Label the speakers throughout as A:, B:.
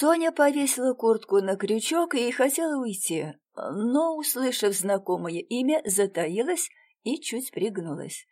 A: Соня повесила куртку на крючок и хотела уйти, но, услышав знакомое имя, затаилась и чуть пригнулась.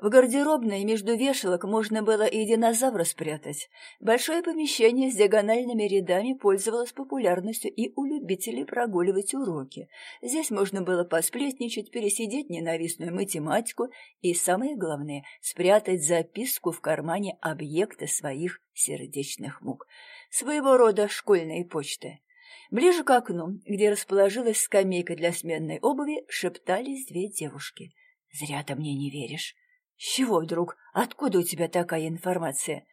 A: В гардеробной между вешалок можно было и динозавра спрятать. Большое помещение с диагональными рядами пользовалось популярностью и у любителей прогуливать уроки. Здесь можно было посплетничать, пересидеть ненавистную математику и, самое главное, спрятать записку в кармане объекта своих сердечных мук. Своего рода школьные почты. Ближе к окну, где расположилась скамейка для сменной обуви, шептались две девушки. «Зря ты мне не веришь. «С чего вдруг? Откуда у тебя такая информация?»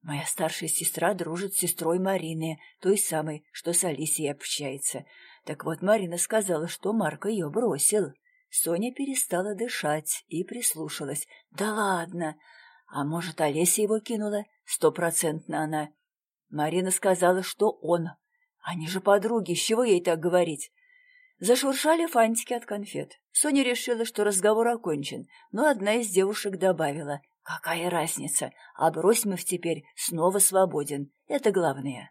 A: «Моя старшая сестра дружит с сестрой Марины, той самой, что с Алисией общается. Так вот, Марина сказала, что Марк ее бросил». Соня перестала дышать и прислушалась. «Да ладно! А может, Олеся его кинула? Стопроцентно она. Марина сказала, что он. Они же подруги, с чего ей так говорить? Зашуршали фантики от конфет. Соня решила, что разговор окончен, но одна из девушек добавила. «Какая разница? Абросимов теперь снова свободен. Это главное».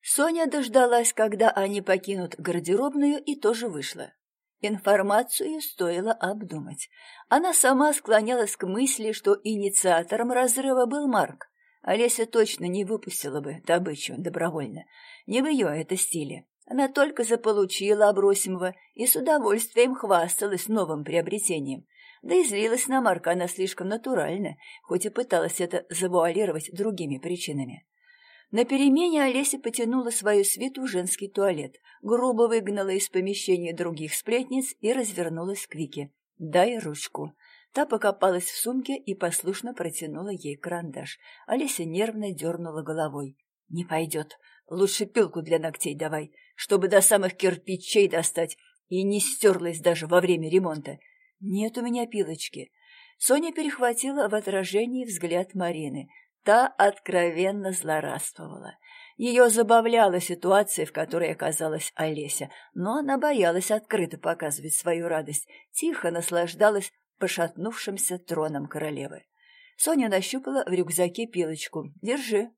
A: Соня дождалась, когда они покинут гардеробную, и тоже вышла. Информацию стоило обдумать. Она сама склонялась к мысли, что инициатором разрыва был Марк. Олеся точно не выпустила бы добычу добровольно. Не в ее это стиле. Она только заполучила Абросимова и с удовольствием хвасталась новым приобретением. Да и злилась на Марка она слишком натурально, хоть и пыталась это завуалировать другими причинами. На перемене Олеся потянула свою свиту в женский туалет, грубо выгнала из помещения других сплетниц и развернулась к Вике. «Дай ручку». Та покопалась в сумке и послушно протянула ей карандаш. Олеся нервно дернула головой. «Не пойдет. Лучше пилку для ногтей давай чтобы до самых кирпичей достать, и не стерлась даже во время ремонта. Нет у меня пилочки. Соня перехватила в отражении взгляд Марины. Та откровенно злорадствовала. Ее забавляла ситуация, в которой оказалась Олеся, но она боялась открыто показывать свою радость, тихо наслаждалась пошатнувшимся троном королевы. Соня нащупала в рюкзаке пилочку. «Держи».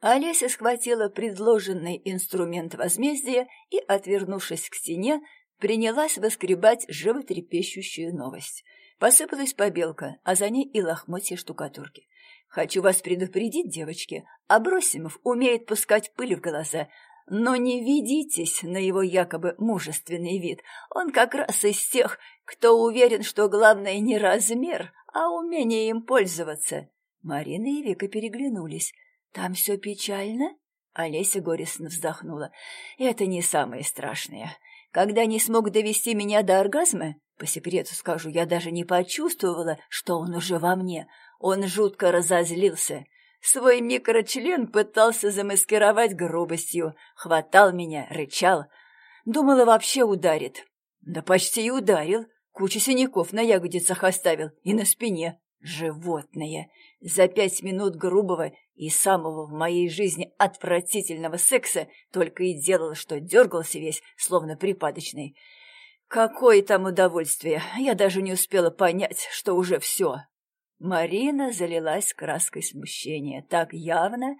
A: Олеся схватила предложенный инструмент возмездия и, отвернувшись к стене, принялась воскребать животрепещущую новость. Посыпалась побелка, а за ней и лохмотья штукатурки. «Хочу вас предупредить, девочки, Абросимов умеет пускать пыль в глаза, но не ведитесь на его якобы мужественный вид. Он как раз из тех, кто уверен, что главное не размер, а умение им пользоваться». Марина и Вика переглянулись. «Там все печально?» Олеся горестно вздохнула. «Это не самое страшное. Когда не смог довести меня до оргазма, по секрету скажу, я даже не почувствовала, что он уже во мне. Он жутко разозлился. Свой микрочлен пытался замаскировать грубостью, хватал меня, рычал. Думала, вообще ударит. Да почти и ударил. Кучу синяков на ягодицах оставил и на спине. Животное. За пять минут грубого и самого в моей жизни отвратительного секса только и делал, что дергался весь, словно припадочный. Какое там удовольствие! Я даже не успела понять, что уже все. Марина залилась краской смущения так явно,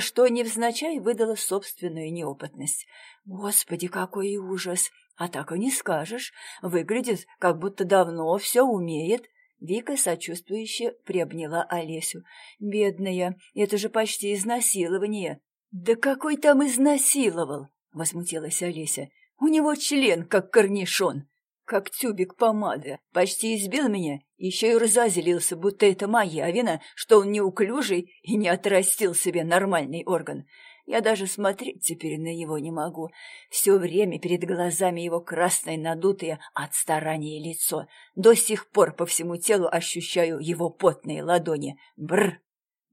A: что невзначай выдала собственную неопытность. Господи, какой ужас! А так и не скажешь. Выглядит, как будто давно все умеет. Вика сочувствующе приобняла Олесю. «Бедная, это же почти изнасилование!» «Да какой там изнасиловал?» — возмутилась Олеся. «У него член, как корнишон, как тюбик помады. Почти избил меня, еще и разозлился, будто это моя вина, что он неуклюжий и не отрастил себе нормальный орган. Я даже смотреть теперь на него не могу. Все время перед глазами его красное надутое от старания лицо. До сих пор по всему телу ощущаю его потные ладони. Бр!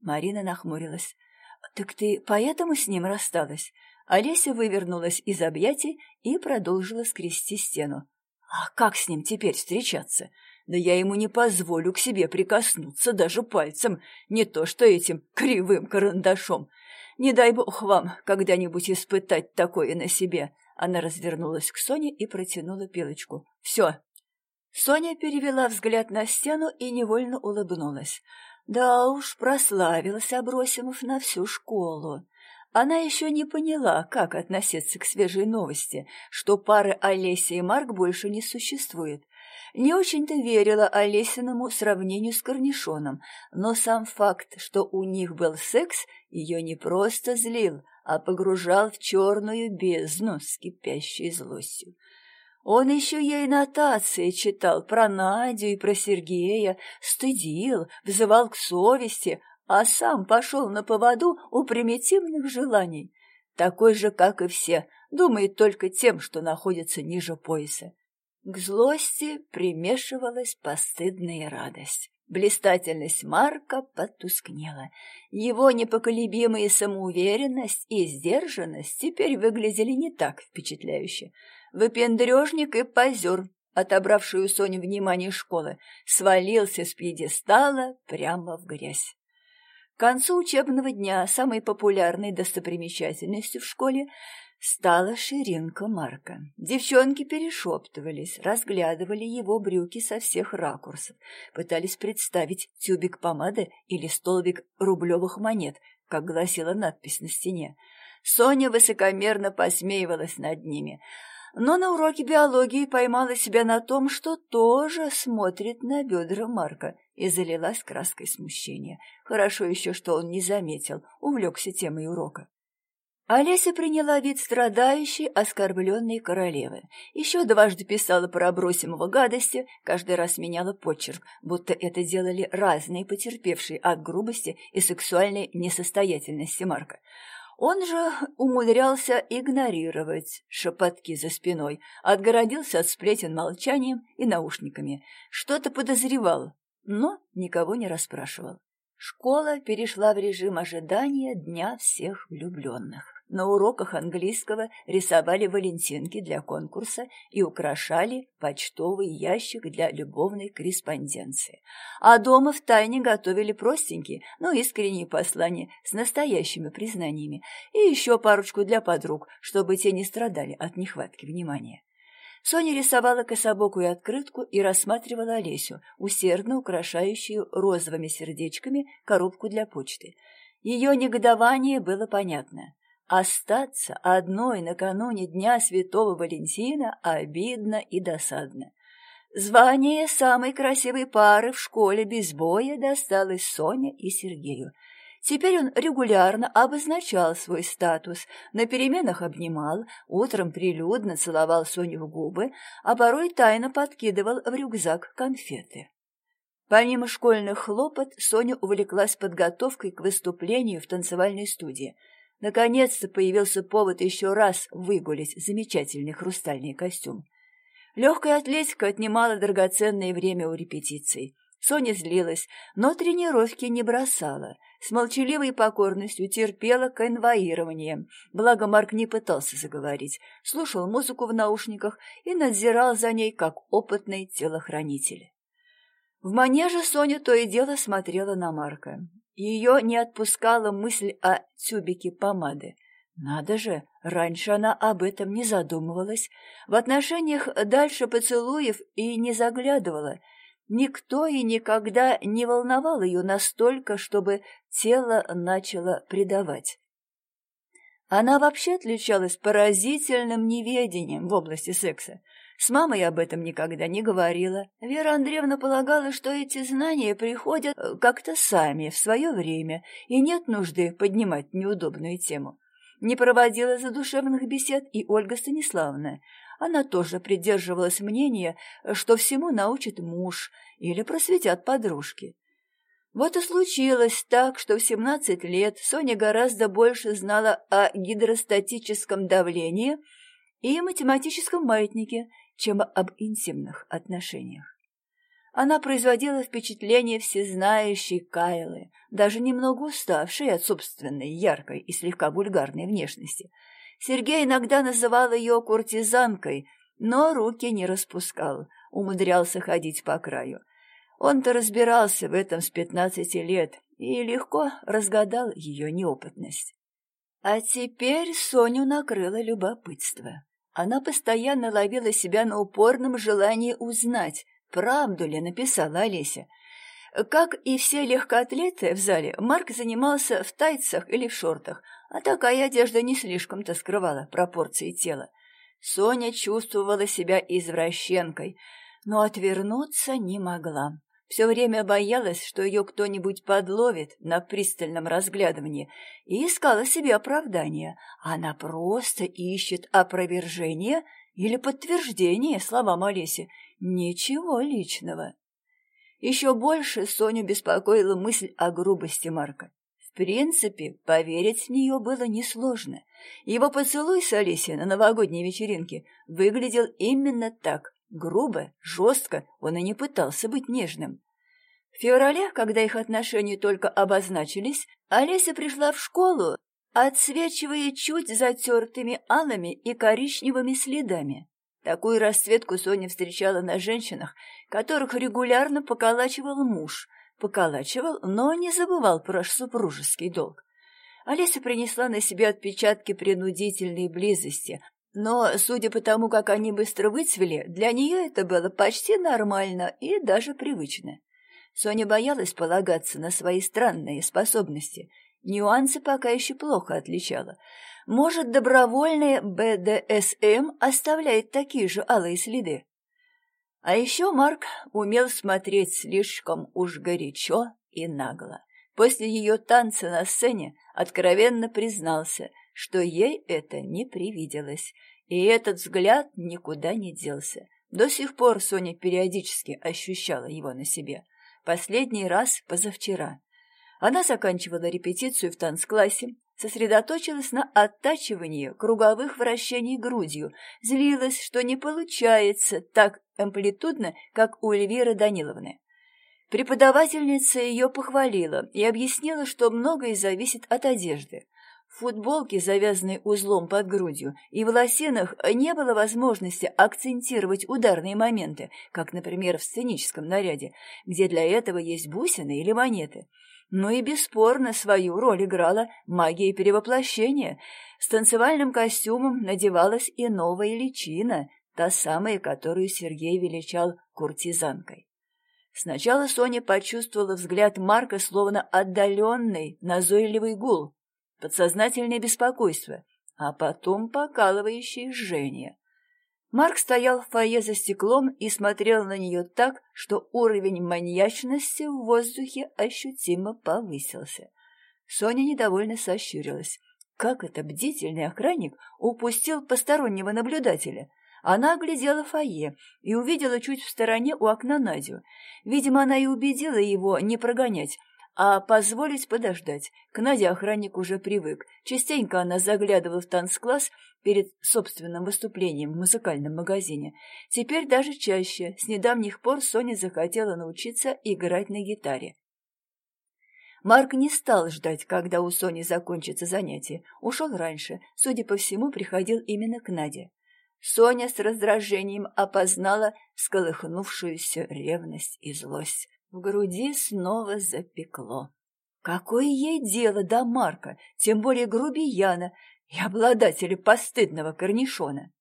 A: Марина нахмурилась. «Так ты поэтому с ним рассталась?» Олеся вывернулась из объятий и продолжила скрести стену. «А как с ним теперь встречаться? Да я ему не позволю к себе прикоснуться даже пальцем, не то что этим кривым карандашом. Не дай бог вам когда-нибудь испытать такое на себе. Она развернулась к Соне и протянула пилочку. Все. Соня перевела взгляд на стену и невольно улыбнулась. Да уж, прославился Абросимов на всю школу. Она еще не поняла, как относиться к свежей новости, что пары Олеся и Марк больше не существует. Не очень-то верила Олесиному сравнению с Корнишоном, но сам факт, что у них был секс, ее не просто злил, а погружал в черную бездну с кипящей злостью. Он еще ей нотации читал про Надю и про Сергея, стыдил, взывал к совести, а сам пошел на поводу у примитивных желаний. Такой же, как и все, думает только тем, что находится ниже пояса. К злости примешивалась постыдная радость. Блистательность Марка потускнела. Его непоколебимая самоуверенность и сдержанность теперь выглядели не так впечатляюще. Выпендрежник и позер, отобравший у Сони внимание школы, свалился с пьедестала прямо в грязь. К концу учебного дня самой популярной достопримечательностью в школе стала ширинка Марка. Девчонки перешептывались, разглядывали его брюки со всех ракурсов, пытались представить тюбик помады или столбик рублевых монет, как гласила надпись на стене. Соня высокомерно посмеивалась над ними, но на уроке биологии поймала себя на том, что тоже смотрит на бедра Марка и залилась краской смущения. Хорошо еще, что он не заметил, увлекся темой урока. Олеся приняла вид страдающей, оскорбленной королевы. Еще дважды писала про обросимого гадости, каждый раз меняла почерк, будто это делали разные потерпевшие от грубости и сексуальной несостоятельности Марка. Он же умудрялся игнорировать шепотки за спиной, отгородился от сплетен молчанием и наушниками, что-то подозревал, но никого не расспрашивал. Школа перешла в режим ожидания Дня всех влюбленных. На уроках английского рисовали валентинки для конкурса и украшали почтовый ящик для любовной корреспонденции. А дома втайне готовили простенькие, но искренние послания с настоящими признаниями и еще парочку для подруг, чтобы те не страдали от нехватки внимания. Соня рисовала кособокую открытку и рассматривала Олесю, усердно украшающую розовыми сердечками коробку для почты. Ее негодование было понятно. Остаться одной накануне Дня Святого Валентина обидно и досадно. Звание самой красивой пары в школе без боя досталось Соне и Сергею. Теперь он регулярно обозначал свой статус, на переменах обнимал, утром прилюдно целовал Соню в губы, а порой тайно подкидывал в рюкзак конфеты. Помимо школьных хлопот, Соня увлеклась подготовкой к выступлению в танцевальной студии – Наконец-то появился повод еще раз выгулить замечательный хрустальный костюм. Легкая атлетика отнимала драгоценное время у репетиций. Соня злилась, но тренировки не бросала. С молчаливой покорностью терпела конвоирование. Благо Марк не пытался заговорить, слушал музыку в наушниках и надзирал за ней, как опытный телохранитель. В манеже Соня то и дело смотрела на Марка. Ее не отпускала мысль о тюбике помады. Надо же, раньше она об этом не задумывалась. В отношениях дальше поцелуев и не заглядывала. Никто и никогда не волновал ее настолько, чтобы тело начало предавать. Она вообще отличалась поразительным неведением в области секса. С мамой об этом никогда не говорила. Вера Андреевна полагала, что эти знания приходят э, как-то сами, в свое время, и нет нужды поднимать неудобную тему. Не проводила задушевных бесед и Ольга Станиславовна. Она тоже придерживалась мнения, что всему научит муж или просветят подружки. Вот и случилось так, что в 17 лет Соня гораздо больше знала о гидростатическом давлении и математическом маятнике, чем об интимных отношениях. Она производила впечатление всезнающей Кайлы, даже немного уставшей от собственной яркой и слегка вульгарной внешности. Сергей иногда называл ее куртизанкой, но руки не распускал, умудрялся ходить по краю. Он-то разбирался в этом с пятнадцати лет и легко разгадал ее неопытность. А теперь Соню накрыло любопытство. Она постоянно ловила себя на упорном желании узнать, правду ли написала Олеся. Как и все легкоатлеты в зале, Марк занимался в тайцах или в шортах, а такая одежда не слишком-то скрывала пропорции тела. Соня чувствовала себя извращенкой, но отвернуться не могла. Все время боялась, что ее кто-нибудь подловит на пристальном разглядывании, и искала себе оправдания. Она просто ищет опровержение или подтверждение словам Олеси. Ничего личного. Еще больше Соню беспокоила мысль о грубости Марка. В принципе, поверить в нее было несложно. Его поцелуй с Олесей на новогодней вечеринке выглядел именно так, Грубо, жестко, он и не пытался быть нежным. В феврале, когда их отношения только обозначились, Олеся пришла в школу, отсвечивая чуть затертыми алыми и коричневыми следами. Такую расцветку Соня встречала на женщинах, которых регулярно поколачивал муж. Поколачивал, но не забывал про супружеский долг. Олеся принесла на себе отпечатки принудительной близости, но, судя по тому, как они быстро выцвели, для нее это было почти нормально и даже привычно. Соня боялась полагаться на свои странные способности. Нюансы пока еще плохо отличала. Может, добровольная БДСМ оставляет такие же алые следы? А еще Марк умел смотреть слишком уж горячо и нагло. После ее танца на сцене откровенно признался, что ей это не привиделось, и этот взгляд никуда не делся. До сих пор Соня периодически ощущала его на себе. Последний раз позавчера. Она заканчивала репетицию в танцклассе, сосредоточилась на оттачивании круговых вращений грудью, злилась, что не получается так амплитудно, как у Эльвиры Даниловны. Преподавательница ее похвалила и объяснила, что многое зависит от одежды. В футболке, завязанной узлом под грудью, и в лосинах не было возможности акцентировать ударные моменты, как, например, в сценическом наряде, где для этого есть бусины или монеты. Но и бесспорно свою роль играла магия перевоплощения. С танцевальным костюмом надевалась и новая личина, та самая, которую Сергей величал куртизанкой. Сначала Соня почувствовала взгляд Марка словно отдаленный, назойливый гул, подсознательное беспокойство, а потом покалывающее жжение. Марк стоял в фойе за стеклом и смотрел на нее так, что уровень маньячности в воздухе ощутимо повысился. Соня недовольно сощурилась. Как это бдительный охранник упустил постороннего наблюдателя? Она оглядела фойе и увидела чуть в стороне у окна Надю. Видимо, она и убедила его не прогонять, а позволить подождать. К Наде охранник уже привык. Частенько она заглядывала в танцкласс перед собственным выступлением в музыкальном магазине. Теперь даже чаще. С недавних пор Соня захотела научиться играть на гитаре. Марк не стал ждать, когда у Сони закончится занятие. Ушел раньше. Судя по всему, приходил именно к Наде. Соня с раздражением опознала сколыхнувшуюся ревность и злость. В груди снова запекло. Какое ей дело до Марка, тем более грубияна и обладателя постыдного корнишона?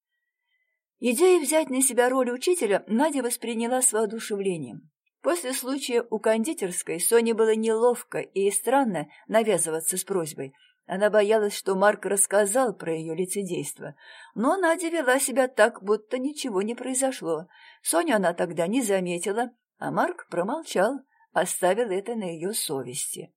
A: Идея взять на себя роль учителя Надя восприняла с воодушевлением. После случая у кондитерской Соне было неловко и странно навязываться с просьбой. Она боялась, что Марк рассказал про ее лицедейство. Но Надя вела себя так, будто ничего не произошло. Соню она тогда не заметила, а Марк промолчал, оставил это на ее совести.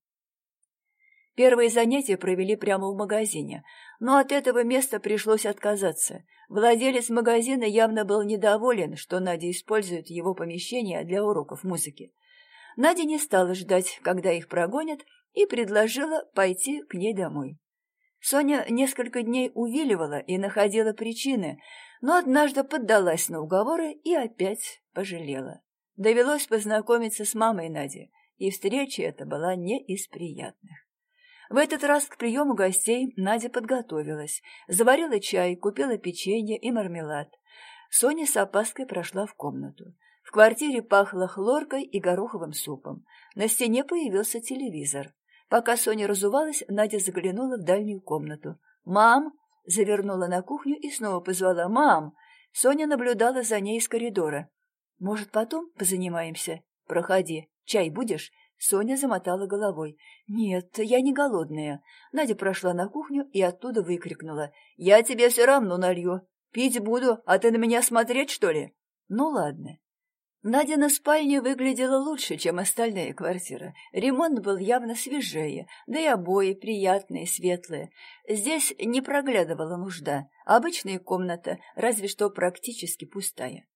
A: Первые занятия провели прямо в магазине, но от этого места пришлось отказаться. Владелец магазина явно был недоволен, что Надя использует его помещение для уроков музыки. Надя не стала ждать, когда их прогонят, и предложила пойти к ней домой. Соня несколько дней увиливала и находила причины, но однажды поддалась на уговоры и опять пожалела. Довелось познакомиться с мамой Нади, и встреча эта была не из приятных. В этот раз к приему гостей Надя подготовилась, заварила чай, купила печенье и мармелад. Соня с опаской прошла в комнату. В квартире пахло хлоркой и гороховым супом. На стене появился телевизор. Пока Соня разувалась, Надя заглянула в дальнюю комнату. «Мам!» — завернула на кухню и снова позвала «Мам!». Соня наблюдала за ней из коридора. «Может, потом позанимаемся? Проходи». Чай будешь?» Соня замотала головой. «Нет, я не голодная». Надя прошла на кухню и оттуда выкрикнула. «Я тебе все равно налью. Пить буду, а ты на меня смотреть, что ли?» «Ну ладно». Надина спальня выглядела лучше, чем остальная квартира. Ремонт был явно свежее, да и обои приятные, светлые. Здесь не проглядывала нужда. Обычная комната, разве что практически пустая.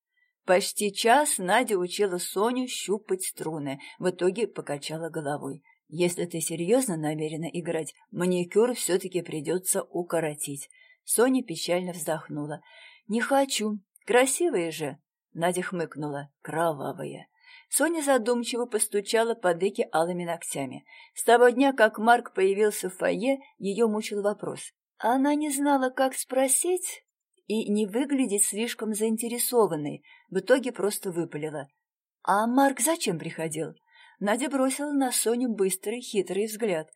A: Почти час Надя учила Соню щупать струны, в итоге покачала головой. «Если ты серьезно намерена играть, маникюр все-таки придется укоротить». Соня печально вздохнула. «Не хочу. Красивые же!» Надя хмыкнула. «Кровавые». Соня задумчиво постучала по деке алыми ногтями. С того дня, как Марк появился в фойе, ее мучил вопрос. Она не знала, как спросить, и не выглядеть слишком заинтересованной, в итоге просто выпалила. «А Марк зачем приходил?» Надя бросила на Соню быстрый, хитрый взгляд.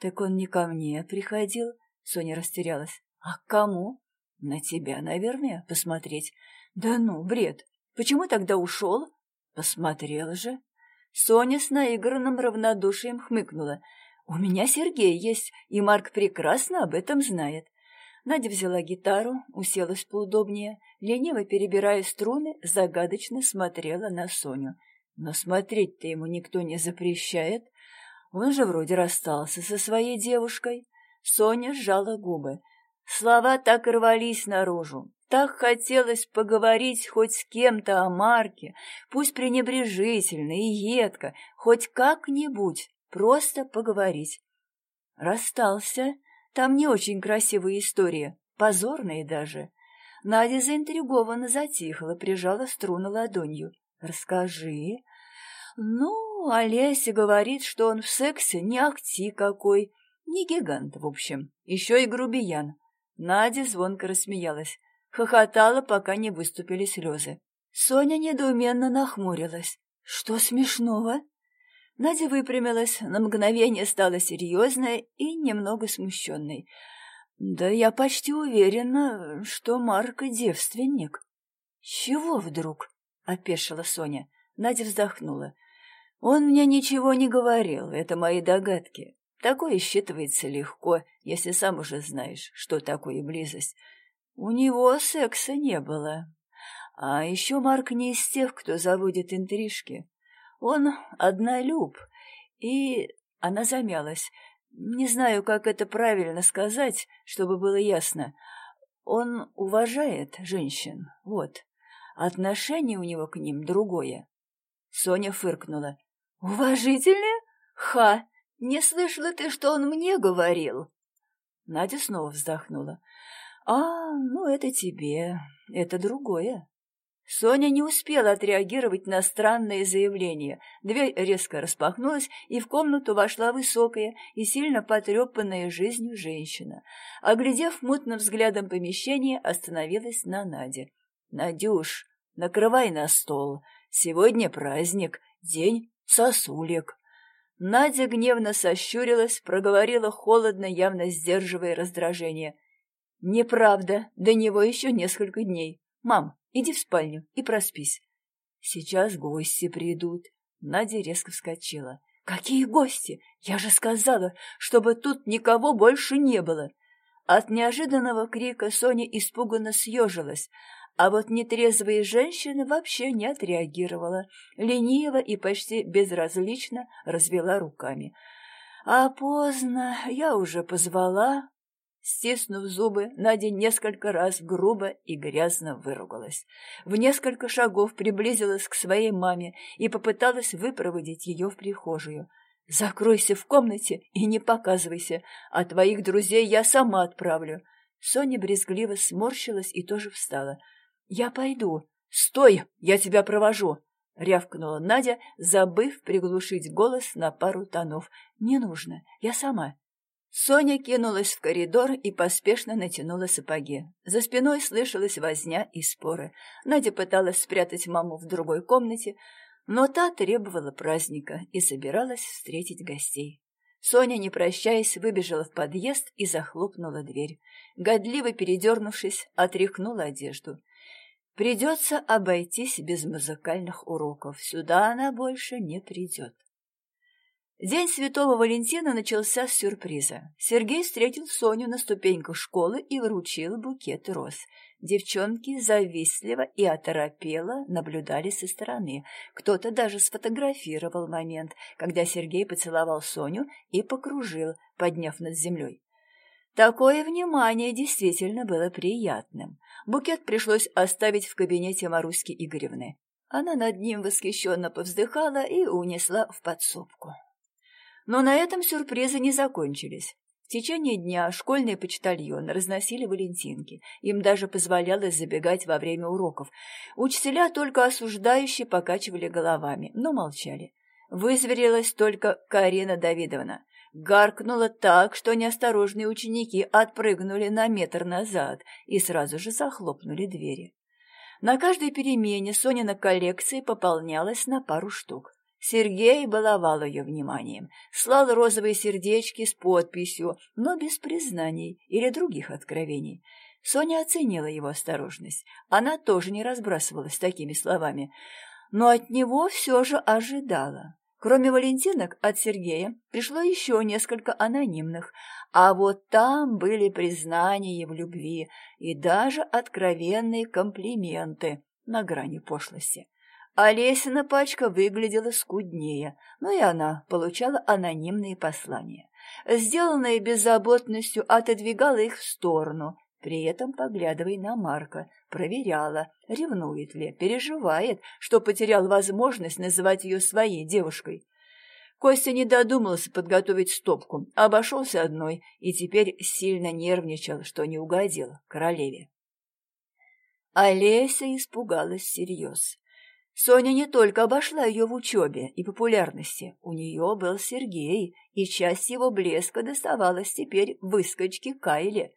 A: «Так он не ко мне приходил?» Соня растерялась. «А к кому?» «На тебя, наверное, посмотреть». «Да ну, бред! Почему тогда ушел?» «Посмотрел же». Соня с наигранным равнодушием хмыкнула. «У меня Сергей есть, и Марк прекрасно об этом знает. Надя взяла гитару, уселась поудобнее, лениво перебирая струны, загадочно смотрела на Соню. Но смотреть-то ему никто не запрещает. Он же вроде расстался со своей девушкой. Соня сжала губы. Слова так рвались наружу. Так хотелось поговорить хоть с кем-то о Марке, пусть пренебрежительно и едко, хоть как-нибудь, просто поговорить. Расстался, там не очень красивая история, позорная даже. Надя заинтригованно затихла, прижала струну ладонью. «Расскажи». «Ну, Олеся говорит, что он в сексе не акти какой, не гигант, в общем, еще и грубиян». Надя звонко рассмеялась, хохотала, пока не выступили слезы. Соня недоуменно нахмурилась. «Что смешного?» Надя выпрямилась, на мгновение стала серьезной и немного смущенной. «Да я почти уверена, что Марка девственник». «Чего вдруг?» — опешила Соня. Надя вздохнула. «Он мне ничего не говорил, это мои догадки. Такое считывается легко, если сам уже знаешь, что такое близость. У него секса не было. А еще Марк не из тех, кто заводит интрижки. Он однолюб, и она замялась. Не знаю, как это правильно сказать, чтобы было ясно. Он уважает женщин, вот. Отношение у него к ним другое. Соня фыркнула. «Уважительное? Ха! Не слышала ты, что он мне говорил?» Надя снова вздохнула. «А, ну это тебе, это другое». Соня не успела отреагировать на странное заявление. Дверь резко распахнулась, и в комнату вошла высокая и сильно потрепанная жизнью женщина. Оглядев мутным взглядом помещение, остановилась на Наде. «Надюш, накрывай на стол. Сегодня праздник, день сосулек». Надя гневно сощурилась, проговорила холодно, явно сдерживая раздражение. «Неправда, до него еще несколько дней. Мам, Иди в спальню и проспись. Сейчас гости придут. Надя резко вскочила. Какие гости? Я же сказала, чтобы тут никого больше не было. От неожиданного крика Соня испуганно съежилась, а вот нетрезвая женщина вообще не отреагировала, лениво и почти безразлично развела руками. А поздно, я уже позвала, Стиснув зубы, Надя несколько раз грубо и грязно выругалась. В несколько шагов приблизилась к своей маме и попыталась выпроводить ее в прихожую. «Закройся в комнате и не показывайся, а твоих друзей я сама отправлю». Соня брезгливо сморщилась и тоже встала. «Я пойду». «Стой! Я тебя провожу!» — рявкнула Надя, забыв приглушить голос на пару тонов. «Не нужно, я сама». Соня кинулась в коридор и поспешно натянула сапоги. За спиной слышалась возня и споры. Надя пыталась спрятать маму в другой комнате, но та требовала праздника и собиралась встретить гостей. Соня, не прощаясь, выбежала в подъезд и захлопнула дверь. Годливо передернувшись, отряхнула одежду. Придется обойтись без музыкальных уроков. Сюда она больше не придет. День Святого Валентина начался с сюрприза. Сергей встретил Соню на ступеньках школы и вручил букет роз. Девчонки завистливо и оторопело наблюдали со стороны. Кто-то даже сфотографировал момент, когда Сергей поцеловал Соню и покружил, подняв над землей. Такое внимание действительно было приятным. Букет пришлось оставить в кабинете Маруськи Игоревны. Она над ним восхищенно повздыхала и унесла в подсобку. Но на этом сюрпризы не закончились. В течение дня школьные почтальоны разносили валентинки. Им даже позволялось забегать во время уроков. Учителя только осуждающие покачивали головами, но молчали. Вызверилась только Карина Давидовна. Гаркнула так, что неосторожные ученики отпрыгнули на метр назад и сразу же захлопнули двери. На каждой перемене Сонина коллекция пополнялась на пару штук. Сергей баловал ее вниманием, слал розовые сердечки с подписью, но без признаний или других откровений. Соня оценила его осторожность. Она тоже не разбрасывалась такими словами, но от него все же ожидала. Кроме валентинок от Сергея пришло еще несколько анонимных, а вот там были признания в любви и даже откровенные комплименты на грани пошлости. Олесина пачка выглядела скуднее, но и она получала анонимные послания. Сделанная беззаботностью отодвигала их в сторону, при этом поглядывая на Марка, проверяла, ревнует ли, переживает, что потерял возможность называть ее своей девушкой. Костя не додумался подготовить стопку, обошелся одной и теперь сильно нервничал, что не угодил королеве. Олеся испугалась всерьез. Соня не только обошла ее в учебе и популярности, у нее был Сергей, и часть его блеска доставалась теперь выскочке Кайле.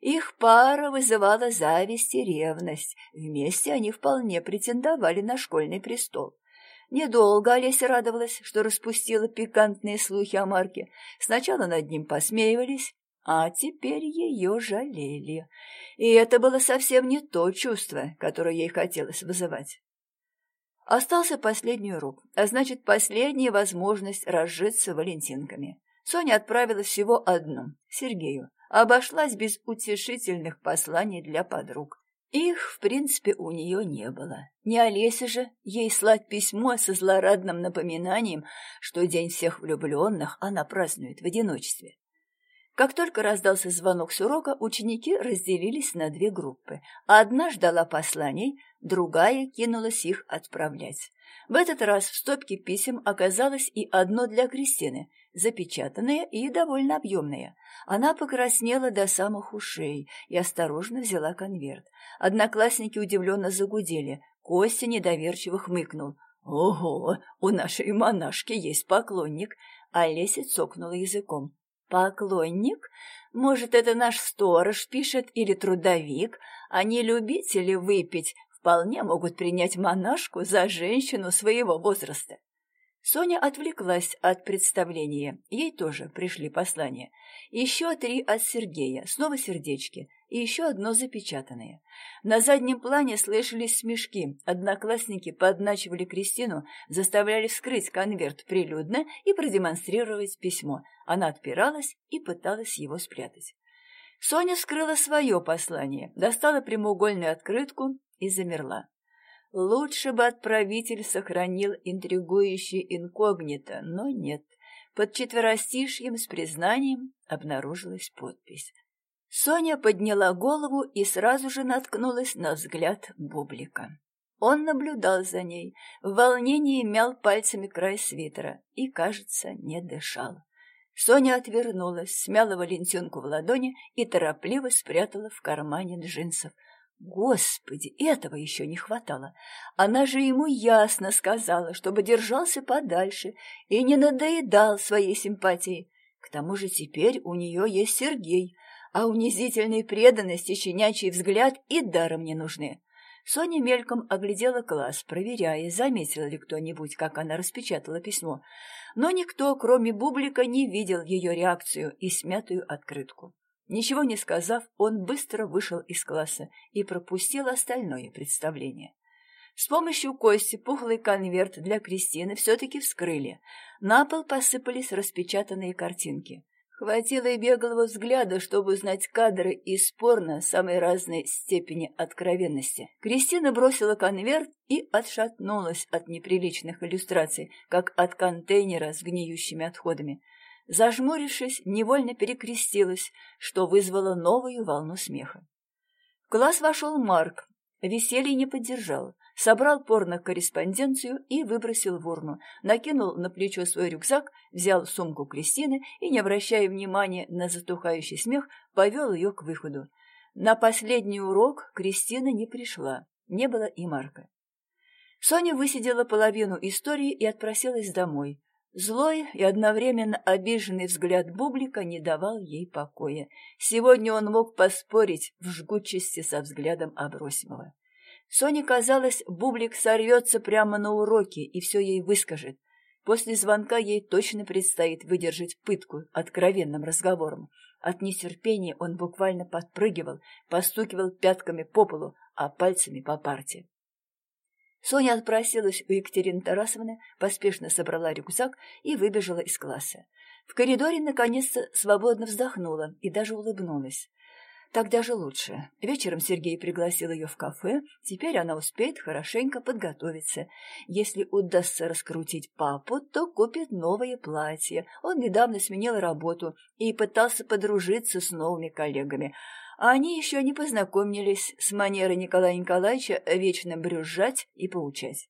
A: Их пара вызывала зависть и ревность, вместе они вполне претендовали на школьный престол. Недолго Олеся радовалась, что распустила пикантные слухи о Марке. Сначала над ним посмеивались, а теперь ее жалели. И это было совсем не то чувство, которое ей хотелось вызывать. Остался последний урок, а значит, последняя возможность разжиться валентинками. Соня отправила всего одну, Сергею, обошлась без утешительных посланий для подруг. Их, в принципе, у нее не было. Не Олеся же ей слать письмо со злорадным напоминанием, что День всех влюбленных она празднует в одиночестве. Как только раздался звонок с урока, ученики разделились на две группы. Одна ждала посланий, другая кинулась их отправлять. В этот раз в стопке писем оказалось и одно для Кристины, запечатанное и довольно объемное. Она покраснела до самых ушей и осторожно взяла конверт. Одноклассники удивленно загудели. Костя недоверчиво хмыкнул. «Ого, у нашей монашки есть поклонник!» А Леся цокнула языком. Поклонник? Может, это наш сторож пишет или трудовик? Они любители выпить, вполне могут принять монашку за женщину своего возраста. Соня отвлеклась от представления. Ей тоже пришли послания. Еще три от Сергея, снова сердечки, и еще одно запечатанное. На заднем плане слышались смешки. Одноклассники подначивали Кристину, заставляли вскрыть конверт прилюдно и продемонстрировать письмо. Она отпиралась и пыталась его спрятать. Соня вскрыла свое послание, достала прямоугольную открытку и замерла. Лучше бы отправитель сохранил интригующий инкогнито, но нет. Под четверостишьем с признанием обнаружилась подпись. Соня подняла голову и сразу же наткнулась на взгляд Бублика. Он наблюдал за ней, в волнении мял пальцами край свитера и, кажется, не дышал. Соня отвернулась, смяла Валентинку в ладони и торопливо спрятала в кармане джинсов. Господи, этого еще не хватало. Она же ему ясно сказала, чтобы держался подальше и не надоедал своей симпатией. К тому же теперь у нее есть Сергей, а унизительной преданности щенячий взгляд и даром не нужны. Соня мельком оглядела класс, проверяя, заметил ли кто-нибудь, как она распечатала письмо. Но никто, кроме Бублика, не видел ее реакцию и смятую открытку. Ничего не сказав, он быстро вышел из класса и пропустил остальное представление. С помощью Кости пухлый конверт для Кристины все-таки вскрыли. На пол посыпались распечатанные картинки. Хватило и беглого взгляда, чтобы узнать кадры из порно самой разной степени откровенности. Кристина бросила конверт и отшатнулась от неприличных иллюстраций, как от контейнера с гниющими отходами. Зажмурившись, невольно перекрестилась, что вызвало новую волну смеха. В класс вошел Марк. Веселье не поддержал собрал порно-корреспонденцию и выбросил в урну, накинул на плечо свой рюкзак, взял сумку Кристины и, не обращая внимания на затухающий смех, повел ее к выходу. На последний урок Кристина не пришла, не было и Марка. Соня высидела половину истории и отпросилась домой. Злой и одновременно обиженный взгляд Бублика не давал ей покоя. Сегодня он мог поспорить в жгучести со взглядом Абросимова. Соне казалось, Бублик сорвется прямо на уроке и все ей выскажет. После звонка ей точно предстоит выдержать пытку откровенным разговором. От нетерпения он буквально подпрыгивал, постукивал пятками по полу, а пальцами по парте. Соня отпросилась у Екатерины Тарасовны, поспешно собрала рюкзак и выбежала из класса. В коридоре наконец-то свободно вздохнула и даже улыбнулась. Так даже лучше. Вечером Сергей пригласил ее в кафе, теперь она успеет хорошенько подготовиться. Если удастся раскрутить папу, то купит новое платье. Он недавно сменил работу и пытался подружиться с новыми коллегами. А они еще не познакомились с манерой Николая Николаевича вечно брюзжать и поучать.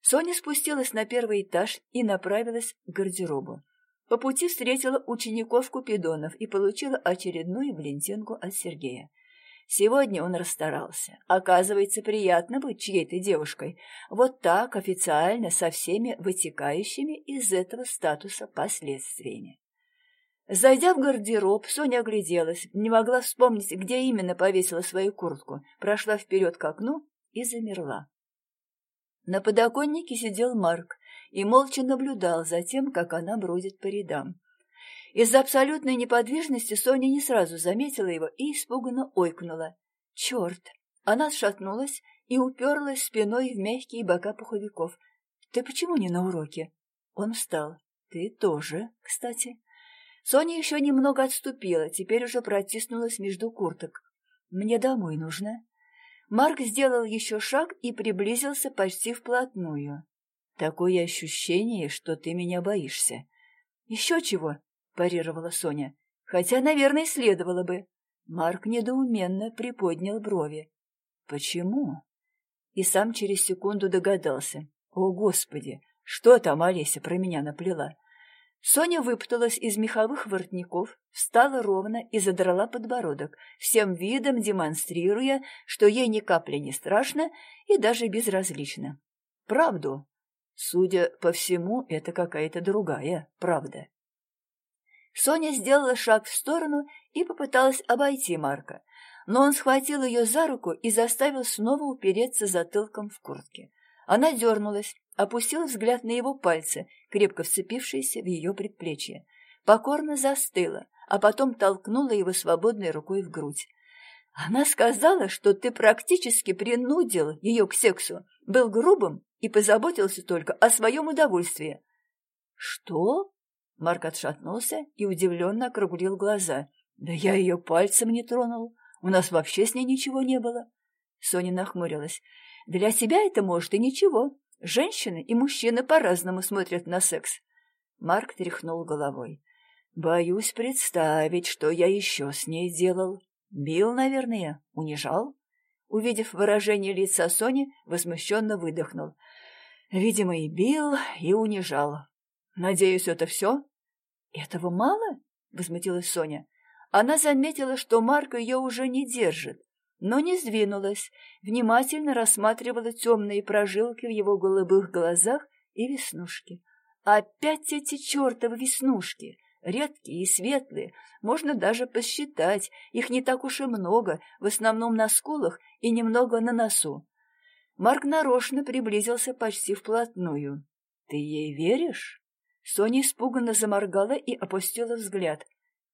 A: Соня спустилась на первый этаж и направилась к гардеробу. По пути встретила учеников Купидонов и получила очередную блинтинку от Сергея. Сегодня он расстарался. Оказывается, приятно быть чьей-то девушкой. Вот так, официально, со всеми вытекающими из этого статуса последствиями. Зайдя в гардероб, Соня огляделась, не могла вспомнить, где именно повесила свою куртку, прошла вперед к окну и замерла. На подоконнике сидел Марк и молча наблюдал за тем, как она бродит по рядам. Из-за абсолютной неподвижности Соня не сразу заметила его и испуганно ойкнула. «Черт!» Она сшатнулась и уперлась спиной в мягкие бока пуховиков. «Ты почему не на уроке?» Он встал. «Ты тоже, кстати». Соня еще немного отступила, теперь уже протиснулась между курток. «Мне домой нужно». Марк сделал еще шаг и приблизился почти вплотную. Такое ощущение, что ты меня боишься. Еще чего? парировала Соня. Хотя, наверное, следовало бы. Марк недоуменно приподнял брови. Почему? И сам через секунду догадался. О, Господи, что там Олеся про меня наплела? Соня выпуталась из меховых воротников, встала ровно и задрала подбородок, всем видом демонстрируя, что ей ни капли не страшно и даже безразлично. Правду, Судя по всему, это какая-то другая правда. Соня сделала шаг в сторону и попыталась обойти Марка, но он схватил ее за руку и заставил снова упереться затылком в куртке. Она дернулась, опустила взгляд на его пальцы, крепко вцепившиеся в ее предплечье. Покорно застыла, а потом толкнула его свободной рукой в грудь. Она сказала, что ты практически принудил ее к сексу, был грубым и позаботился только о своем удовольствии. «Что?» Марк отшатнулся и удивленно округлил глаза. «Да я ее пальцем не тронул. У нас вообще с ней ничего не было». Соня нахмурилась. «Для тебя это, может, и ничего. Женщины и мужчины по-разному смотрят на секс». Марк тряхнул головой. «Боюсь представить, что я еще с ней делал. Бил, наверное, унижал?» Увидев выражение лица Сони, возмущенно выдохнул. Видимо, и бил, и унижал. Надеюсь, это все? Этого мало? Возмутилась Соня. Она заметила, что Марк ее уже не держит, но не сдвинулась, внимательно рассматривала темные прожилки в его голубых глазах и веснушки. Опять эти чертовы веснушки! Редкие и светлые, можно даже посчитать, их не так уж и много, в основном на скулах и немного на носу. Марк нарочно приблизился почти вплотную. «Ты ей веришь?» Соня испуганно заморгала и опустила взгляд.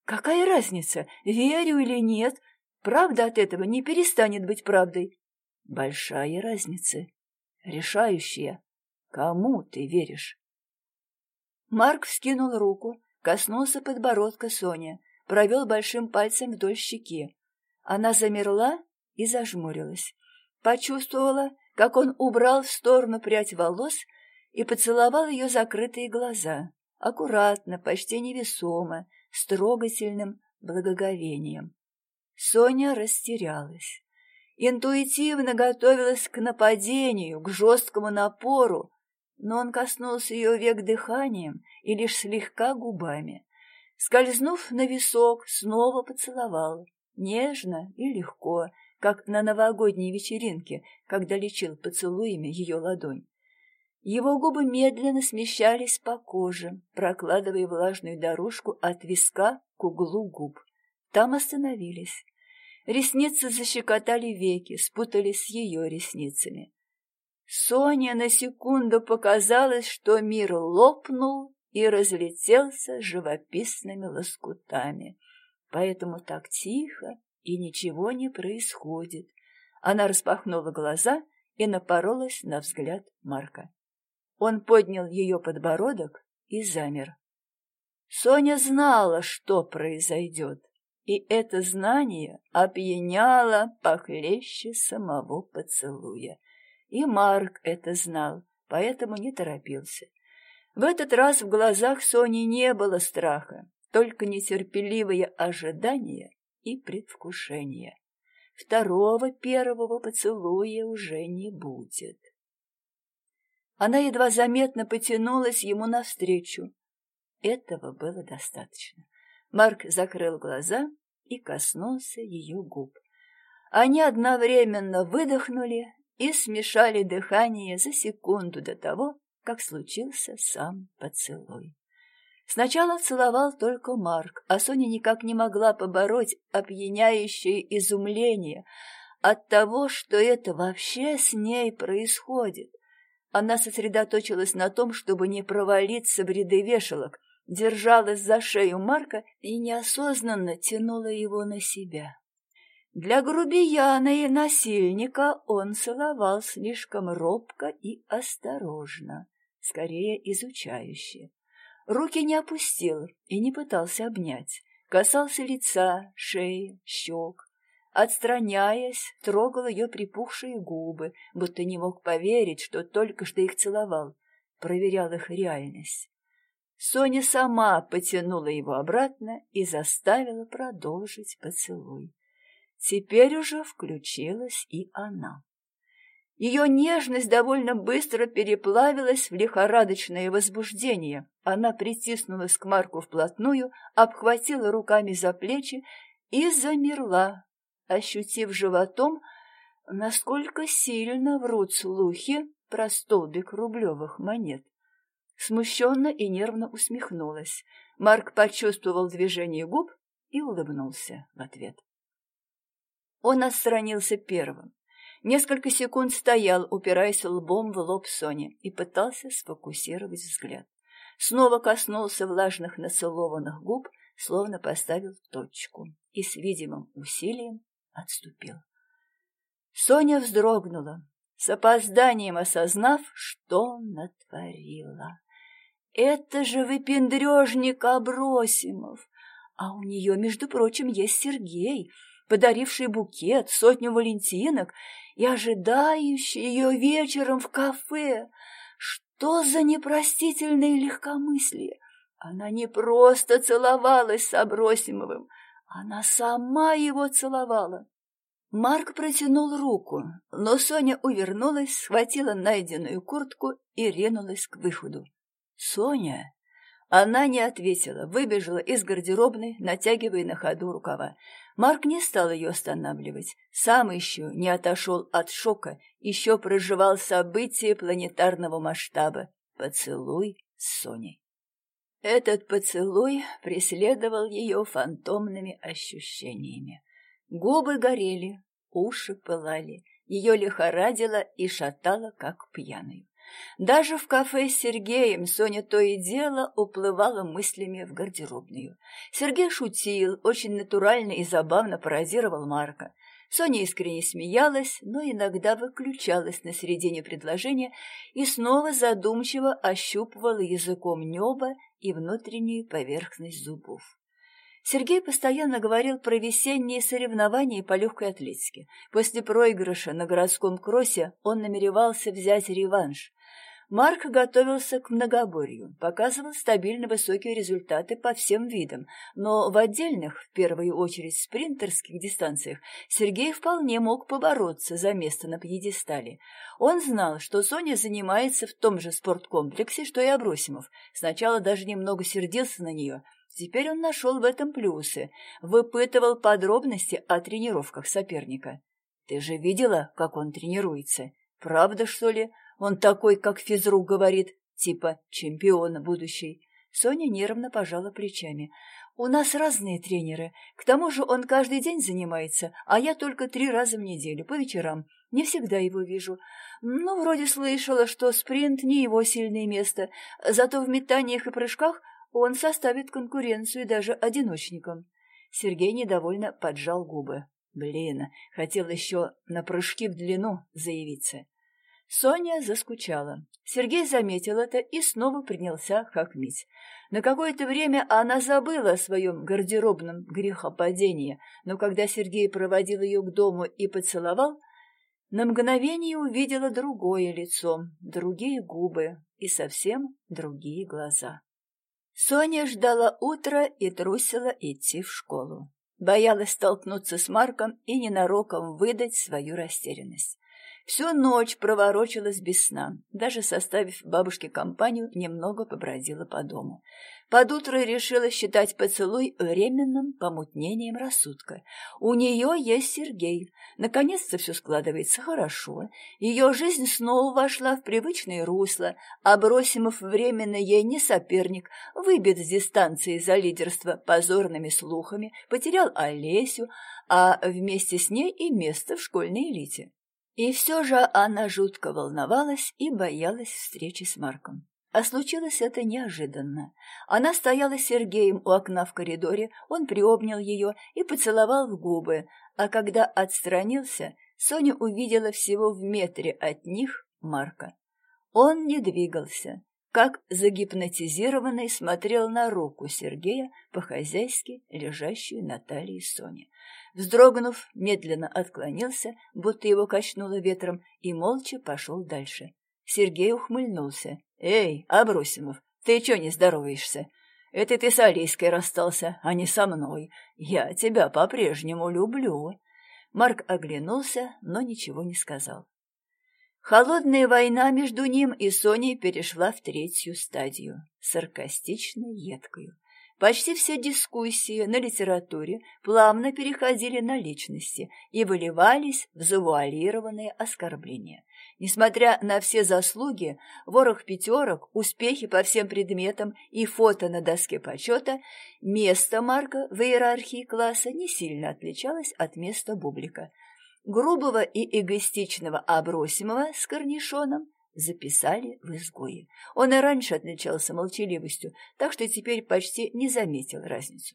A: Какая разница, верю или нет? Правда от этого не перестанет быть правдой. Большая разница, решающая. Кому ты веришь? Марк вскинул руку, коснулся подбородка Соня, провел большим пальцем вдоль щеки. Она замерла и зажмурилась. Почувствовала, как он убрал в сторону прядь волос и поцеловал ее закрытые глаза, аккуратно, почти невесомо, с трогательным благоговением. Соня растерялась. Интуитивно готовилась к нападению, к жесткому напору, но он коснулся ее век дыханием и лишь слегка губами. Скользнув на висок, снова поцеловал, нежно и легко, как на новогодней вечеринке, когда лечил поцелуями ее ладонь. Его губы медленно смещались по коже, прокладывая влажную дорожку от виска к углу губ. Там остановились. Ресницы защекотали веки, спутались с ее ресницами. Соня на секунду показалось, что мир лопнул и разлетелся живописными лоскутами. Поэтому так тихо и ничего не происходит. Она распахнула глаза и напоролась на взгляд Марка. Он поднял ее подбородок и замер. Соня знала, что произойдет, и это знание опьяняло похлеще самого поцелуя. И Марк это знал, поэтому не торопился. В этот раз в глазах Сони не было страха, только нетерпеливое ожидание и предвкушение. Второго первого поцелуя уже не будет. Она едва заметно потянулась ему навстречу. Этого было достаточно. Марк закрыл глаза и коснулся ее губ. Они одновременно выдохнули и смешали дыхание за секунду до того, как случился сам поцелуй. Сначала целовал только Марк, а Соня никак не могла побороть опьяняющее изумление от того, что это вообще с ней происходит. Она сосредоточилась на том, чтобы не провалиться в ряды вешалок, держалась за шею Марка и неосознанно тянула его на себя. Для грубияна и насильника он целовал слишком робко и осторожно, скорее изучающе. Руки не опустил и не пытался обнять, касался лица, шеи, щек, Отстраняясь, трогал ее припухшие губы, будто не мог поверить, что только что их целовал, проверял их реальность. Соня сама потянула его обратно и заставила продолжить поцелуй. Теперь уже включилась и она. Ее нежность довольно быстро переплавилась в лихорадочное возбуждение. Она притиснулась к Марку вплотную, обхватила руками за плечи и замерла, ощутив животом, насколько сильно врут слухи про столбик рублевых монет. Смущенно и нервно усмехнулась. Марк почувствовал движение губ и улыбнулся в ответ. Он отстранился первым. Несколько секунд стоял, упираясь лбом в лоб Сони, и пытался сфокусировать взгляд. Снова коснулся влажных нацелованных губ, словно поставил точку, и с видимым усилием отступил. Соня вздрогнула, с опозданием осознав, что натворила. Это же выпендрежник Абросимов, а у нее, между прочим, есть Сергей, подаривший букет, сотню валентинок и ожидающий ее вечером в кафе. Что за непростительное легкомыслие! Она не просто целовалась с Абросимовым, она сама его целовала. Марк протянул руку, но Соня увернулась, схватила найденную куртку и ринулась к выходу. «Соня!» Она не ответила, выбежала из гардеробной, натягивая на ходу рукава. Марк не стал ее останавливать. Сам еще не отошел от шока, еще проживал события планетарного масштаба. Поцелуй с Соней. Этот поцелуй преследовал ее фантомными ощущениями. Губы горели, уши пылали, ее лихорадило и шатало, как пьяную. Даже в кафе с Сергеем Соня то и дело уплывала мыслями в гардеробную. Сергей шутил, очень натурально и забавно пародировал Марка. Соня искренне смеялась, но иногда выключалась на середине предложения и снова задумчиво ощупывала языком небо и внутреннюю поверхность зубов. Сергей постоянно говорил про весенние соревнования по легкой атлетике. После проигрыша на городском кроссе он намеревался взять реванш. Марк готовился к многоборью, показывал стабильно высокие результаты по всем видам, но в отдельных, в первую очередь спринтерских дистанциях, Сергей вполне мог побороться за место на пьедестале. Он знал, что Соня занимается в том же спорткомплексе, что и Абросимов. Сначала даже немного сердился на нее. Теперь он нашел в этом плюсы, выпытывал подробности о тренировках соперника. «Ты же видела, как он тренируется? Правда, что ли?» Он такой, как физрук говорит, типа чемпион будущий. Соня нервно пожала плечами. У нас разные тренеры. К тому же он каждый день занимается, а я только три раза в неделю, по вечерам. Не всегда его вижу. Ну, вроде слышала, что спринт не его сильное место, зато в метаниях и прыжках он составит конкуренцию даже одиночникам. Сергей недовольно поджал губы. Блин, хотел еще на прыжки в длину заявиться. Соня заскучала. Сергей заметил это и снова принялся хохмить. На какое-то время она забыла о своем гардеробном грехопадении, но когда Сергей проводил ее к дому и поцеловал, на мгновение увидела другое лицо, другие губы и совсем другие глаза. Соня ждала утра и трусила идти в школу. Боялась столкнуться с Марком и ненароком выдать свою растерянность. Всю ночь проворочилась без сна, даже составив бабушке компанию, немного побродила по дому. Под утро решила считать поцелуй временным помутнением рассудка. У нее есть Сергей. Наконец-то все складывается хорошо. Ее жизнь снова вошла в привычное русло, а Бросимов временно ей не соперник, выбит с дистанции за лидерство позорными слухами, потерял Олесю, а вместе с ней и место в школьной элите. И все же она жутко волновалась и боялась встречи с Марком. А случилось это неожиданно. Она стояла с Сергеем у окна в коридоре, он приобнял ее и поцеловал в губы, а когда отстранился, Соня увидела всего в метре от них Марка. Он не двигался, как загипнотизированный смотрел на руку Сергея, по-хозяйски лежащую на талии Сони. Вздрогнув, медленно отклонился, будто его качнуло ветром, и молча пошел дальше. Сергей ухмыльнулся. «Эй, Абросимов, ты чё не здороваешься? Это ты с Алиской расстался, а не со мной. Я тебя по-прежнему люблю». Марк оглянулся, но ничего не сказал. Холодная война между ним и Соней перешла в третью стадию, саркастично едкую. Почти все дискуссии на литературе плавно переходили на личности и выливались в завуалированные оскорбления. Несмотря на все заслуги, ворох пятерок, успехи по всем предметам и фото на доске почета, место Марка в иерархии класса не сильно отличалось от места Бублика. Грубого и эгоистичного Абросимова с корнишоном записали в изгои. Он и раньше отличался молчаливостью, так что теперь почти не заметил разницу.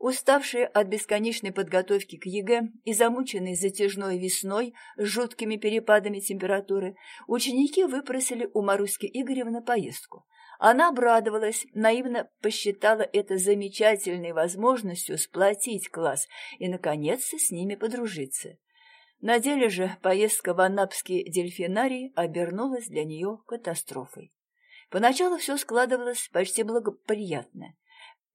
A: Уставшие от бесконечной подготовки к ЕГЭ и замученные затяжной весной с жуткими перепадами температуры, ученики выпросили у Маруськи Игоревны поездку. Она обрадовалась, наивно посчитала это замечательной возможностью сплотить класс и, наконец-то, с ними подружиться. На деле же поездка в Анапский дельфинарий обернулась для нее катастрофой. Поначалу все складывалось почти благоприятно.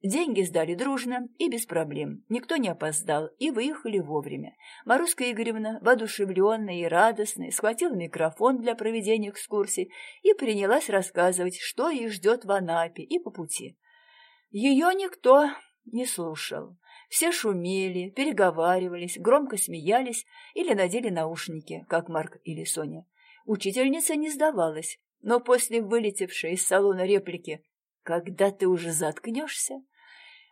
A: Деньги сдали дружно и без проблем. Никто не опоздал и выехали вовремя. Маруська Игоревна, воодушевленная и радостная, схватила микрофон для проведения экскурсий и принялась рассказывать, что их ждет в Анапе и по пути. Ее никто не слушал. Все шумели, переговаривались, громко смеялись или надели наушники, как Марк или Соня. Учительница не сдавалась, но после вылетевшей из салона реплики «Когда ты уже заткнешься?»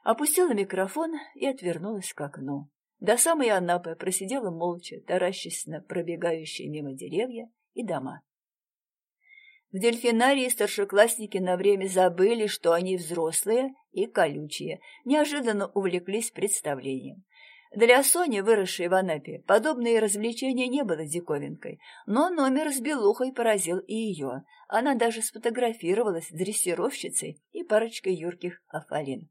A: опустила микрофон и отвернулась к окну. До самой Анапы просидела молча, таращась на пробегающие мимо деревья и дома. В дельфинарии старшеклассники на время забыли, что они взрослые и колючие, неожиданно увлеклись представлением. Для Сони, выросшей в Анапе, подобные развлечения не было диковинкой, но номер с белухой поразил и ее. Она даже сфотографировалась с дрессировщицей и парочкой юрких афалин.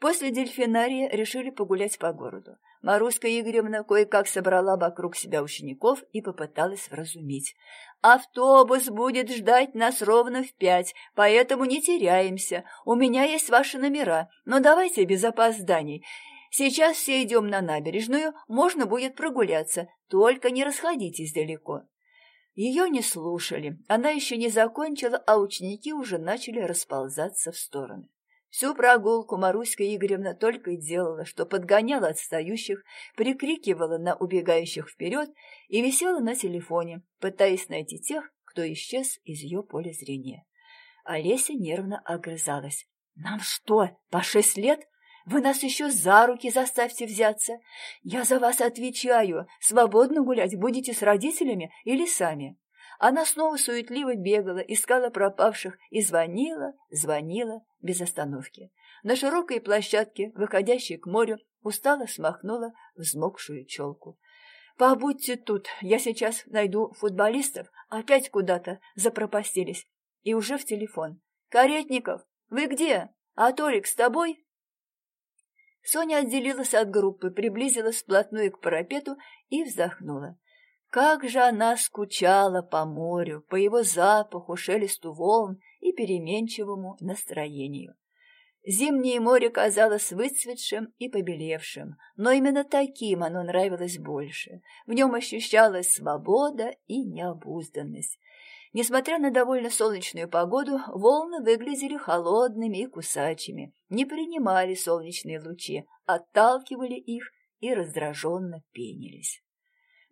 A: После дельфинария решили погулять по городу. Маруська Игоревна кое-как собрала вокруг себя учеников и попыталась вразумить. «Автобус будет ждать нас ровно в пять, поэтому не теряемся. У меня есть ваши номера, но давайте без опозданий. Сейчас все идем на набережную, можно будет прогуляться, только не расходитесь далеко». Ее не слушали, она еще не закончила, а ученики уже начали расползаться в стороны. Всю прогулку Маруська Игоревна только и делала, что подгоняла отстающих, прикрикивала на убегающих вперед и висела на телефоне, пытаясь найти тех, кто исчез из ее поля зрения. Олеся нервно огрызалась. «Нам что, по шесть лет? Вы нас еще за руки заставьте взяться. Я за вас отвечаю. Свободно гулять будете с родителями или сами?» Она снова суетливо бегала, искала пропавших и звонила, звонила без остановки. На широкой площадке, выходящей к морю, устало смахнула взмокшую челку. «Побудьте тут, я сейчас найду футболистов, опять куда-то запропастились». И уже в телефон. «Каретников, вы где? А Толик с тобой?» Соня отделилась от группы, приблизилась вплотную к парапету и вздохнула. Как же она скучала по морю, по его запаху, шелесту волн и переменчивому настроению. Зимнее море казалось выцветшим и побелевшим, но именно таким оно нравилось больше. В нем ощущалась свобода и необузданность. Несмотря на довольно солнечную погоду, волны выглядели холодными и кусачими, не принимали солнечные лучи, отталкивали их и раздраженно пенились.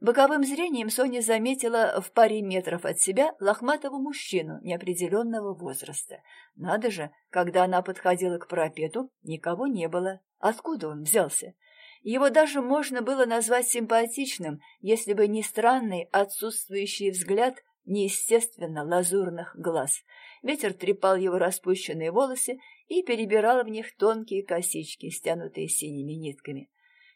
A: Боковым зрением Соня заметила в паре метров от себя лохматого мужчину неопределенного возраста. Надо же, когда она подходила к парапету, никого не было. Откуда он взялся? Его даже можно было назвать симпатичным, если бы не странный отсутствующий взгляд неестественно лазурных глаз. Ветер трепал его распущенные волосы и перебирал в них тонкие косички, стянутые синими нитками.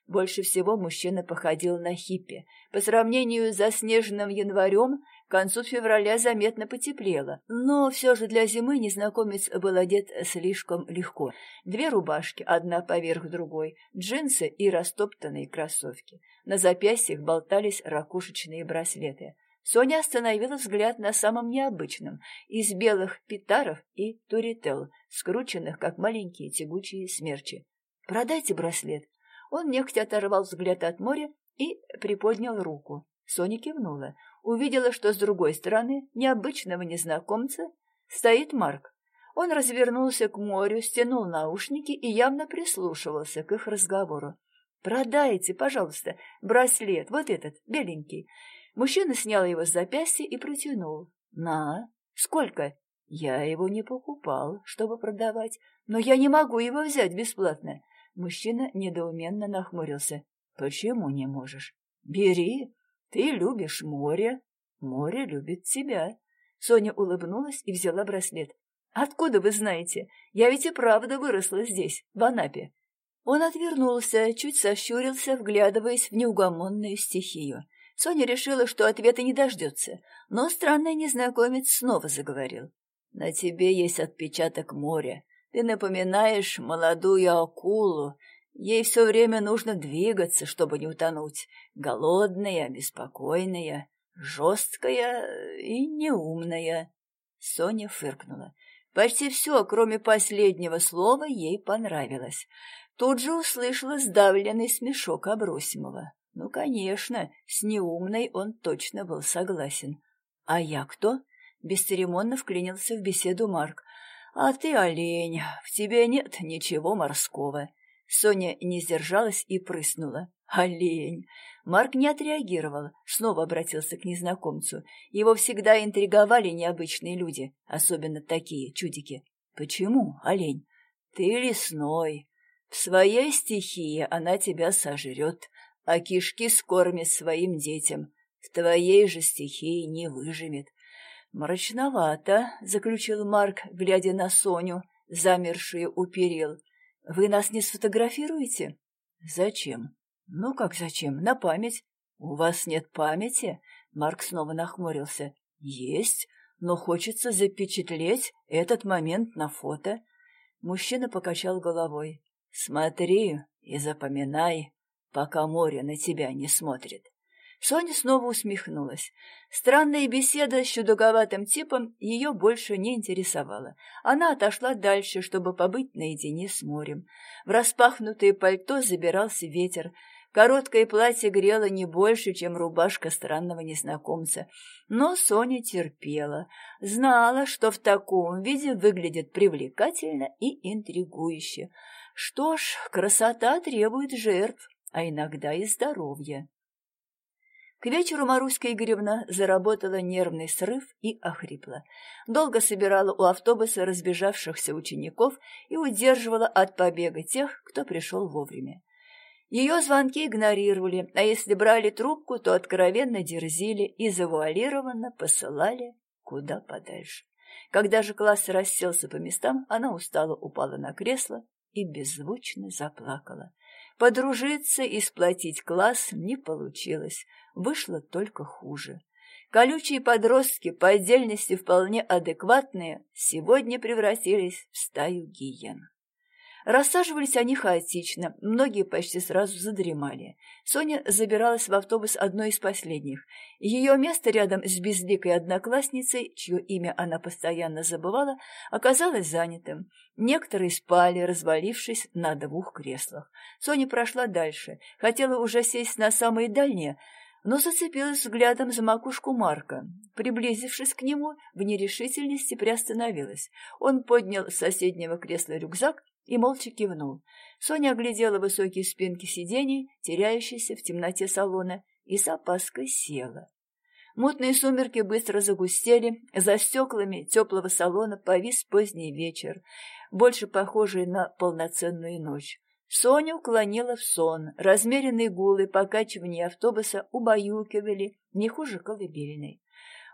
A: Больше всего мужчина походил на хиппи. По сравнению с заснеженным январем, к концу февраля заметно потеплело, но все же для зимы незнакомец был одет слишком легко. Две рубашки, одна поверх другой, джинсы и растоптанные кроссовки. На запястьях болтались ракушечные браслеты. Соня остановила взгляд на самом необычном, из белых питаров и турител, скрученных, как маленькие тягучие смерчи. «Продайте браслет», он нехотя оторвал взгляд от моря и приподнял руку. Соня кивнула. Увидела, что с другой стороны необычного незнакомца стоит Марк. Он развернулся к морю, стянул наушники и явно прислушивался к их разговору. «Продайте, пожалуйста, браслет, вот этот, беленький». Мужчина снял его с запястья и протянул. «На, сколько?» «Я его не покупал, чтобы продавать, но я не могу его взять бесплатно. Мужчина недоуменно нахмурился. «Почему не можешь? Бери. Ты любишь море. Море любит тебя». Соня улыбнулась и взяла браслет. «Откуда вы знаете? Я ведь и правда выросла здесь, в Анапе». Он отвернулся, чуть сощурился, вглядываясь в неугомонную стихию. Соня решила, что ответа не дождется, но странный незнакомец снова заговорил. «На тебе есть отпечаток моря. Ты напоминаешь молодую акулу. Ей все время нужно двигаться, чтобы не утонуть. Голодная, беспокойная, жесткая и неумная. Соня фыркнула. Почти все, кроме последнего слова, ей понравилось. Тут же услышала сдавленный смешок Абросимова. Ну, конечно, с неумной он точно был согласен. «А я кто?» — бесцеремонно вклинился в беседу Марк. «А ты олень, в тебе нет ничего морского». Соня не сдержалась и прыснула. «Олень!» Марк не отреагировал, снова обратился к незнакомцу. Его всегда интриговали необычные люди, особенно такие чудики. «Почему, олень?» «Ты лесной. В своей стихии она тебя сожрет, а кишки скормит своим детям. В твоей же стихии не выживет. «Мрачновато», — заключил Марк, глядя на Соню, замершую у перил. «Вы нас не сфотографируете?» «Зачем?» «Ну как зачем? На память». «У вас нет памяти?» Марк снова нахмурился. «Есть, но хочется запечатлеть этот момент на фото». Мужчина покачал головой. «Смотри и запоминай, пока море на тебя не смотрит». Соня снова усмехнулась. Странная беседа с чудаковатым типом ее больше не интересовала. Она отошла дальше, чтобы побыть наедине с морем. В распахнутое пальто забирался ветер. Короткое платье грело не больше, чем рубашка странного незнакомца. Но Соня терпела. Знала, что в таком виде выглядит привлекательно и интригующе. Что ж, красота требует жертв, а иногда и здоровья. К вечеру Маруська Игоревна заработала нервный срыв и охрипла. Долго собирала у автобуса разбежавшихся учеников и удерживала от побега тех, кто пришел вовремя. Ее звонки игнорировали, а если брали трубку, то откровенно дерзили и завуалированно посылали куда подальше. Когда же класс расселся по местам, она устало упала на кресло и беззвучно заплакала. Подружиться и сплотить класс не получилось, вышло только хуже. Колючие подростки, по отдельности вполне адекватные, сегодня превратились в стаю гиен. Рассаживались они хаотично, многие почти сразу задремали. Соня забиралась в автобус одной из последних. Ее место рядом с безликой одноклассницей, чье имя она постоянно забывала, оказалось занятым. Некоторые спали, развалившись на двух креслах. Соня прошла дальше, хотела уже сесть на самые дальние, но зацепилась взглядом за макушку Марка. Приблизившись к нему, в нерешительности приостановилась. Он поднял с соседнего кресла рюкзак и молча кивнул. Соня оглядела высокие спинки сидений, теряющиеся в темноте салона, и с опаской села. Мутные сумерки быстро загустели, за стеклами теплого салона повис поздний вечер, больше похожий на полноценную ночь. Соня уклонила в сон, размеренные гулы, покачивания автобуса убаюкивали, не хуже колыбельной.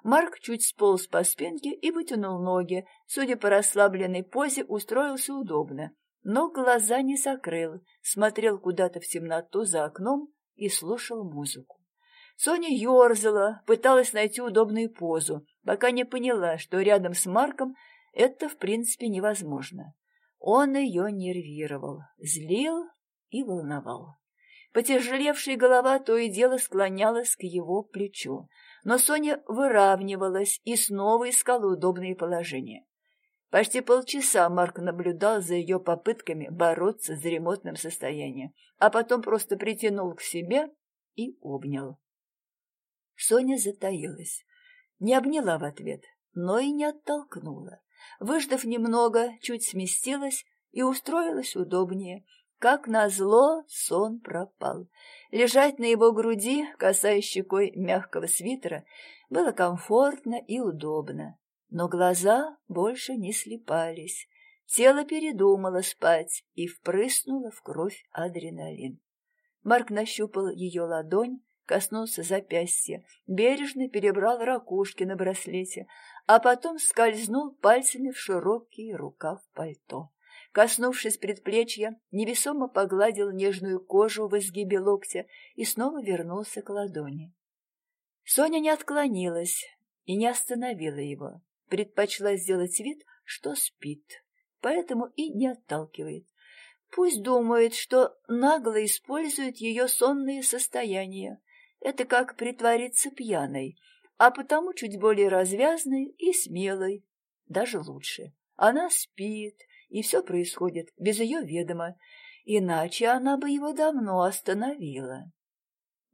A: Марк чуть сполз по спинке и вытянул ноги, судя по расслабленной позе, устроился удобно но глаза не закрыл, смотрел куда-то в темноту за окном и слушал музыку. Соня ерзала, пыталась найти удобную позу, пока не поняла, что рядом с Марком это в принципе невозможно. Он ее нервировал, злил и волновал. Потяжелевшая голова то и дело склонялась к его плечу, но Соня выравнивалась и снова искала удобные положения. Почти полчаса Марк наблюдал за ее попытками бороться с ремотным состоянием, а потом просто притянул к себе и обнял. Соня затаилась. Не обняла в ответ, но и не оттолкнула. Выждав немного, чуть сместилась и устроилась удобнее. Как назло, сон пропал. Лежать на его груди, касаясь щекой мягкого свитера, было комфортно и удобно. Но глаза больше не слепались. Тело передумало спать и впрыснуло в кровь адреналин. Марк нащупал ее ладонь, коснулся запястья, бережно перебрал ракушки на браслете, а потом скользнул пальцами в широкий рукав пальто. Коснувшись предплечья, невесомо погладил нежную кожу в изгибе локтя и снова вернулся к ладони. Соня не отклонилась и не остановила его предпочла сделать вид, что спит, поэтому и не отталкивает. Пусть думает, что нагло использует ее сонные состояния. Это как притвориться пьяной, а потому чуть более развязной и смелой. Даже лучше. Она спит, и все происходит без ее ведома, иначе она бы его давно остановила.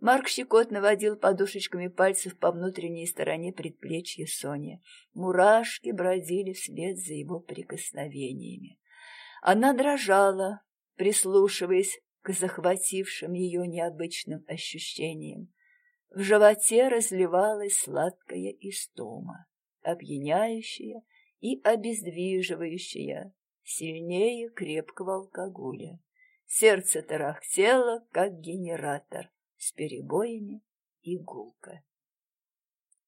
A: Марк щекотно водил подушечками пальцев по внутренней стороне предплечья Сони. Мурашки бродили вслед за его прикосновениями. Она дрожала, прислушиваясь к захватившим ее необычным ощущениям. В животе разливалась сладкая истома, опьяняющая и обездвиживающая, сильнее крепкого алкоголя. Сердце тарахтело, как генератор, с перебоями и гулко.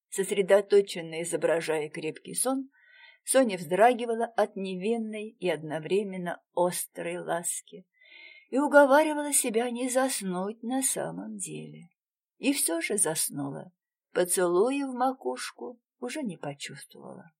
A: Сосредоточенно изображая крепкий сон, Соня вздрагивала от невинной и одновременно острой ласки и уговаривала себя не заснуть на самом деле. И все же заснула. Поцелуя в макушку уже не почувствовала.